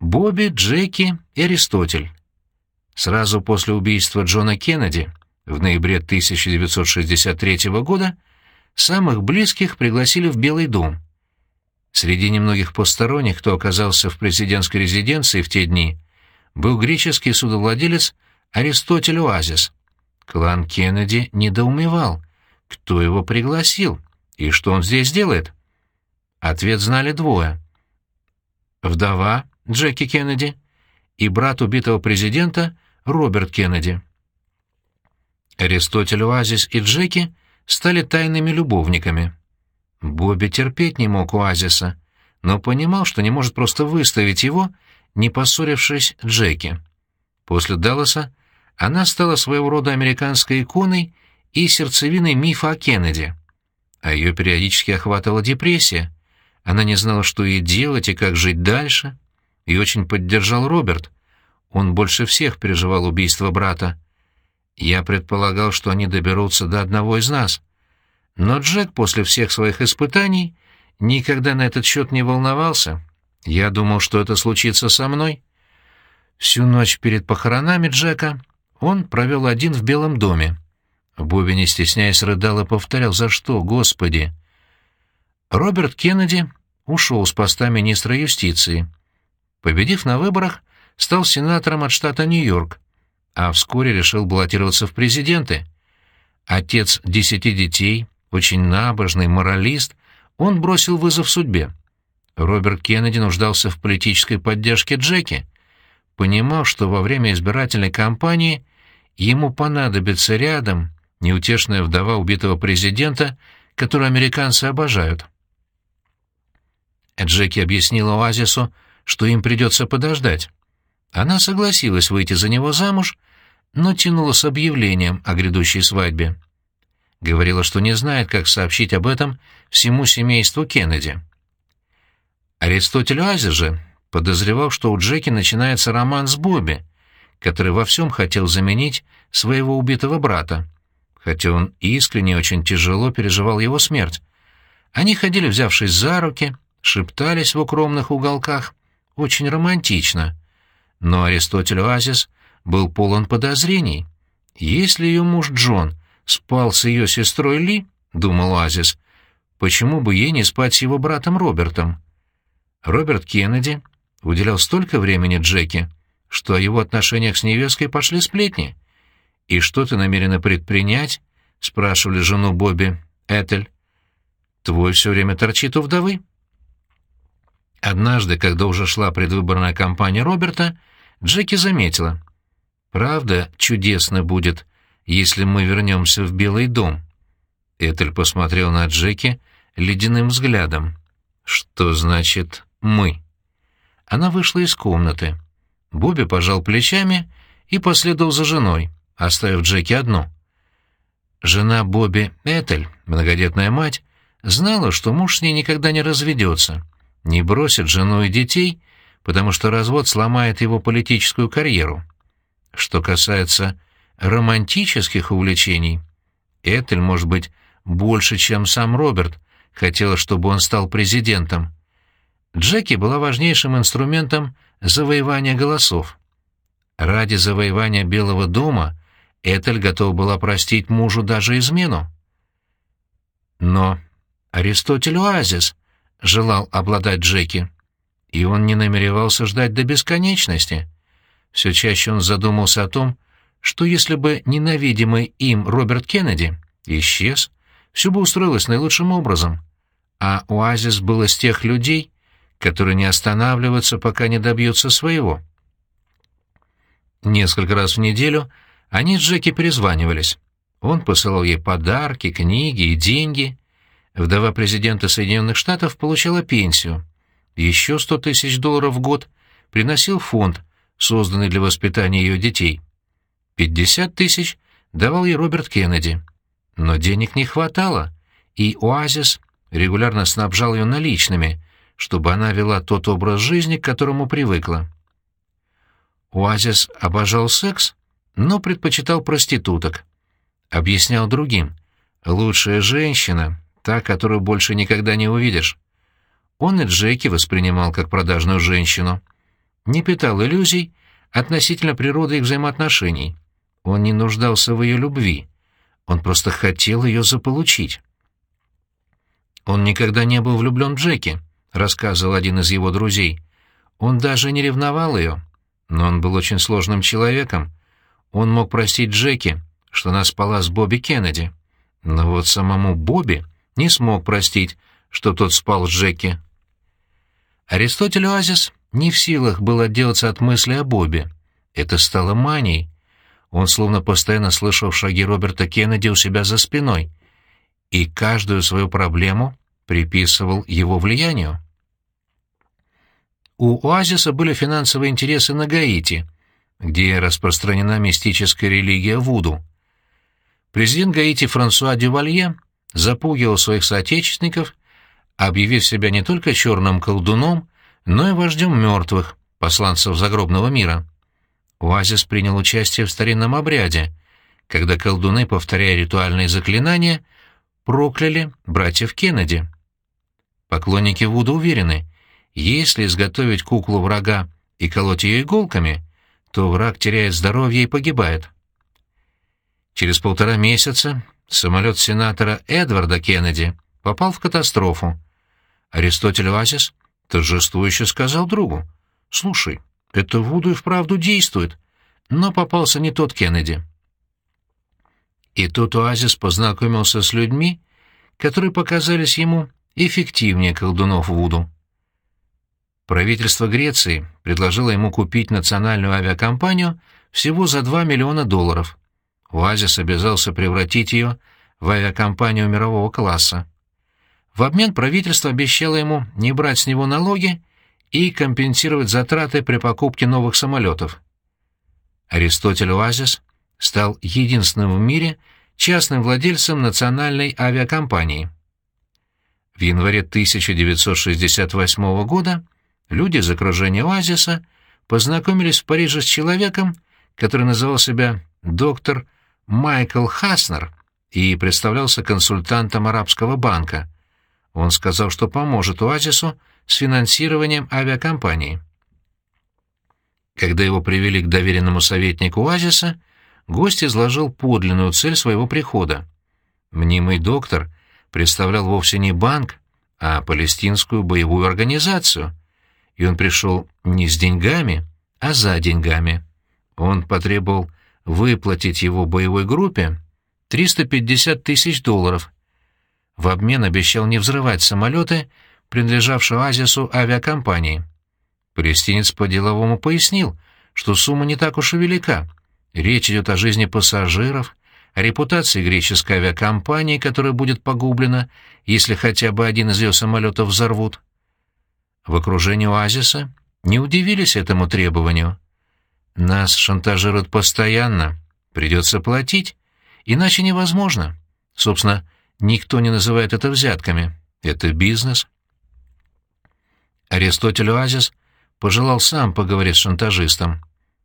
Бобби, Джеки и Аристотель. Сразу после убийства Джона Кеннеди в ноябре 1963 года самых близких пригласили в Белый дом. Среди немногих посторонних, кто оказался в президентской резиденции в те дни, был греческий судовладелец Аристотель Оазис. Клан Кеннеди недоумевал, кто его пригласил и что он здесь делает. Ответ знали двое. Вдова Джеки Кеннеди и брат убитого президента Роберт Кеннеди. Аристотель Оазис и Джеки стали тайными любовниками. Бобби терпеть не мог Оазиса, но понимал, что не может просто выставить его, не поссорившись Джеки. После Далласа она стала своего рода американской иконой и сердцевиной мифа о Кеннеди. А ее периодически охватывала депрессия. Она не знала, что ей делать и как жить дальше. И очень поддержал Роберт. Он больше всех переживал убийство брата. Я предполагал, что они доберутся до одного из нас. Но Джек после всех своих испытаний никогда на этот счет не волновался. Я думал, что это случится со мной. Всю ночь перед похоронами Джека он провел один в Белом доме. Бобби, не стесняясь, рыдал и повторял «За что, Господи?». Роберт Кеннеди ушел с поста министра юстиции. Победив на выборах, стал сенатором от штата Нью-Йорк, а вскоре решил баллотироваться в президенты. Отец десяти детей, очень набожный, моралист, он бросил вызов судьбе. Роберт Кеннеди нуждался в политической поддержке Джеки, понимал, что во время избирательной кампании ему понадобится рядом неутешная вдова убитого президента, которую американцы обожают. Джеки объяснила Оазису, что им придется подождать. Она согласилась выйти за него замуж, но тянула с объявлением о грядущей свадьбе. Говорила, что не знает, как сообщить об этом всему семейству Кеннеди. Аристотель Оазис же подозревал, что у Джеки начинается роман с Бобби, который во всем хотел заменить своего убитого брата, хотя он искренне очень тяжело переживал его смерть. Они ходили, взявшись за руки, шептались в укромных уголках, очень романтично. Но Аристотель Оазис был полон подозрений. Если ее муж Джон спал с ее сестрой Ли, — думал Оазис, — почему бы ей не спать с его братом Робертом? Роберт Кеннеди уделял столько времени Джеки, что о его отношениях с невесткой пошли сплетни. «И что ты намерена предпринять?» — спрашивали жену Бобби Этель. «Твой все время торчит у вдовы». Однажды, когда уже шла предвыборная кампания Роберта, Джеки заметила. «Правда, чудесно будет, если мы вернемся в Белый дом». Этель посмотрел на Джеки ледяным взглядом. «Что значит «мы»?» Она вышла из комнаты. Бобби пожал плечами и последовал за женой, оставив Джеки одну. Жена Бобби, Этель, многодетная мать, знала, что муж с ней никогда не разведется, не бросит жену и детей, потому что развод сломает его политическую карьеру. Что касается романтических увлечений, Этель, может быть, больше, чем сам Роберт, хотела, чтобы он стал президентом. Джеки была важнейшим инструментом завоевания голосов. Ради завоевания Белого дома Этель готова была простить мужу даже измену. Но Аристотель Оазис желал обладать Джеки, и он не намеревался ждать до бесконечности. Все чаще он задумался о том, что если бы ненавидимый им Роберт Кеннеди исчез, все бы устроилось наилучшим образом. А Оазис был из тех людей, которые не останавливаются, пока не добьются своего. Несколько раз в неделю они с Джеки перезванивались. Он посылал ей подарки, книги и деньги. Вдова президента Соединенных Штатов получала пенсию. Еще сто тысяч долларов в год приносил фонд, созданный для воспитания ее детей. Пятьдесят тысяч давал ей Роберт Кеннеди. Но денег не хватало, и Оазис регулярно снабжал ее наличными, чтобы она вела тот образ жизни, к которому привыкла. Оазис обожал секс, но предпочитал проституток. Объяснял другим. «Лучшая женщина — та, которую больше никогда не увидишь». Он и Джеки воспринимал как продажную женщину. не питал иллюзий относительно природы их взаимоотношений. Он не нуждался в ее любви. Он просто хотел ее заполучить. Он никогда не был влюблен в Джеки, рассказывал один из его друзей. Он даже не ревновал ее, но он был очень сложным человеком. Он мог простить Джеки, что она спала с Бобби Кеннеди. Но вот самому Бобби не смог простить, что тот спал с Джеки. Аристотель Оазис не в силах был отделаться от мысли о Бобби. Это стало манией. Он словно постоянно слышал шаги Роберта Кеннеди у себя за спиной и каждую свою проблему приписывал его влиянию. У Оазиса были финансовые интересы на Гаити, где распространена мистическая религия Вуду. Президент Гаити Франсуа Дювалье запугивал своих соотечественников, объявив себя не только черным колдуном, но и вождем мертвых, посланцев загробного мира. Оазис принял участие в старинном обряде, когда колдуны, повторяя ритуальные заклинания, прокляли братьев Кеннеди. Поклонники Вуда уверены, если изготовить куклу врага и колоть ее иголками, то враг теряет здоровье и погибает. Через полтора месяца самолет сенатора Эдварда Кеннеди попал в катастрофу. Аристотель Оазис торжествующе сказал другу, «Слушай, это Вуду и вправду действует, но попался не тот Кеннеди». И тут Оазис познакомился с людьми, которые показались ему эффективнее колдунов Вуду. Правительство Греции предложило ему купить национальную авиакомпанию всего за 2 миллиона долларов. Оазис обязался превратить ее в авиакомпанию мирового класса. В обмен правительство обещало ему не брать с него налоги и компенсировать затраты при покупке новых самолетов. Аристотель Оазис стал единственным в мире частным владельцем национальной авиакомпании. В январе 1968 года люди из окружения Оазиса познакомились в Париже с человеком, который называл себя доктор Майкл Хаснер и представлялся консультантом арабского банка. Он сказал, что поможет Оазису с финансированием авиакомпании. Когда его привели к доверенному советнику Оазиса, гость изложил подлинную цель своего прихода. Мнимый доктор представлял вовсе не банк, а палестинскую боевую организацию, и он пришел не с деньгами, а за деньгами. Он потребовал выплатить его боевой группе 350 тысяч долларов. В обмен обещал не взрывать самолеты, принадлежавшие Азису авиакомпании. Палестинец по-деловому пояснил, что сумма не так уж и велика. Речь идет о жизни пассажиров, о репутации греческой авиакомпании, которая будет погублена, если хотя бы один из ее самолетов взорвут. В окружении оазиса не удивились этому требованию. Нас шантажируют постоянно, придется платить, иначе невозможно. Собственно, никто не называет это взятками. Это бизнес. Аристотель Оазис пожелал сам поговорить с шантажистом.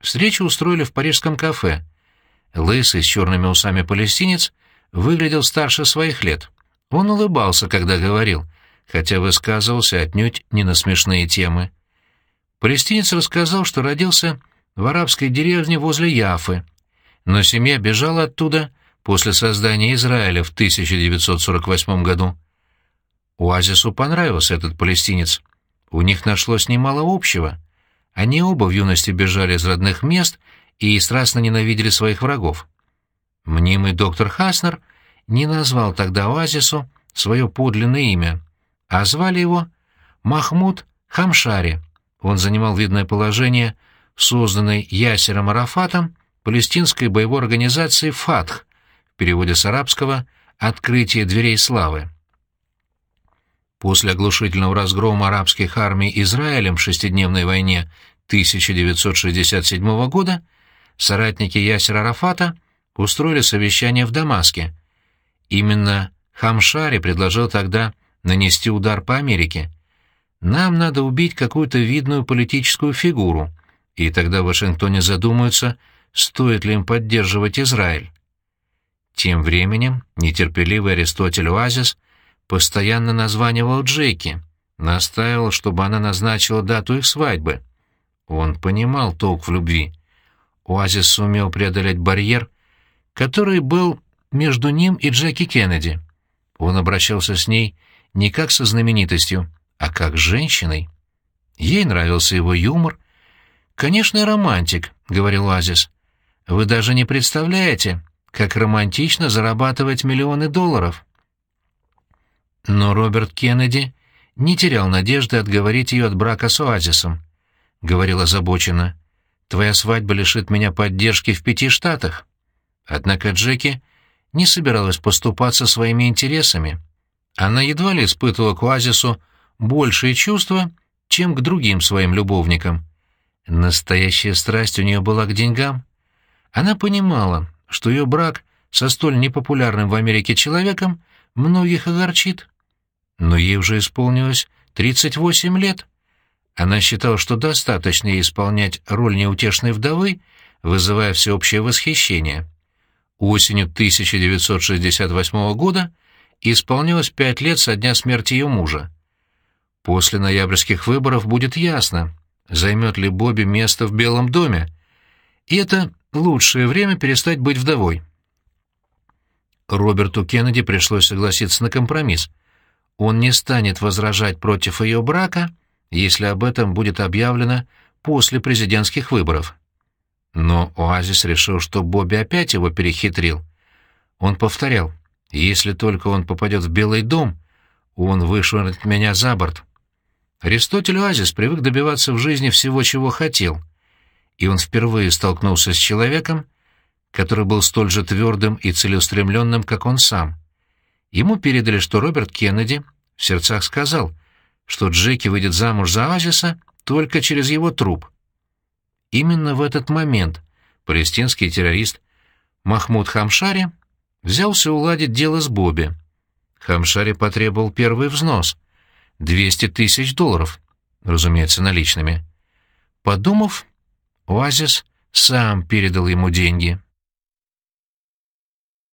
Встречу устроили в парижском кафе. Лысый с черными усами палестинец выглядел старше своих лет. Он улыбался, когда говорил, хотя высказывался отнюдь не на смешные темы. Палестинец рассказал, что родился в арабской деревне возле Яфы, но семья бежала оттуда после создания Израиля в 1948 году. Оазису понравился этот палестинец. У них нашлось немало общего. Они оба в юности бежали из родных мест и страстно ненавидели своих врагов. Мнимый доктор Хаснер не назвал тогда Оазису свое подлинное имя, а звали его Махмуд Хамшари. Он занимал видное положение созданной Ясером Арафатом палестинской боевой организации «Фатх», в переводе с арабского «Открытие дверей славы». После оглушительного разгрома арабских армий Израилем в шестидневной войне 1967 года соратники Ясера Арафата устроили совещание в Дамаске. Именно Хамшари предложил тогда нанести удар по Америке. Нам надо убить какую-то видную политическую фигуру, и тогда в Вашингтоне задумаются, стоит ли им поддерживать Израиль. Тем временем нетерпеливый Аристотель Оазис постоянно названивал Джеки, настаивал, чтобы она назначила дату их свадьбы. Он понимал толк в любви. Оазис сумел преодолеть барьер, который был между ним и Джеки Кеннеди. Он обращался с ней не как со знаменитостью, а как с женщиной. Ей нравился его юмор. «Конечно, романтик», — говорил Оазис. «Вы даже не представляете, как романтично зарабатывать миллионы долларов». Но Роберт Кеннеди не терял надежды отговорить ее от брака с Оазисом. Говорил озабоченно. «Твоя свадьба лишит меня поддержки в пяти штатах». Однако Джеки не собиралась поступаться своими интересами. Она едва ли испытывала к Оазису большие чувства, чем к другим своим любовникам. Настоящая страсть у нее была к деньгам. Она понимала, что ее брак со столь непопулярным в Америке человеком многих огорчит. Но ей уже исполнилось 38 лет. Она считала, что достаточно ей исполнять роль неутешной вдовы, вызывая всеобщее восхищение. Осенью 1968 года исполнилось пять лет со дня смерти ее мужа. После ноябрьских выборов будет ясно, займет ли Бобби место в Белом доме. И это лучшее время перестать быть вдовой. Роберту Кеннеди пришлось согласиться на компромисс. Он не станет возражать против ее брака, если об этом будет объявлено после президентских выборов. Но Оазис решил, что Бобби опять его перехитрил. Он повторял, если только он попадет в Белый дом, он вышвырнет меня за борт. Аристотель Оазис привык добиваться в жизни всего, чего хотел, и он впервые столкнулся с человеком, который был столь же твердым и целеустремленным, как он сам. Ему передали, что Роберт Кеннеди в сердцах сказал, что Джеки выйдет замуж за Оазиса только через его труп — Именно в этот момент палестинский террорист Махмуд Хамшари взялся уладить дело с Бобби. Хамшари потребовал первый взнос — 200 тысяч долларов, разумеется, наличными. Подумав, Оазис сам передал ему деньги —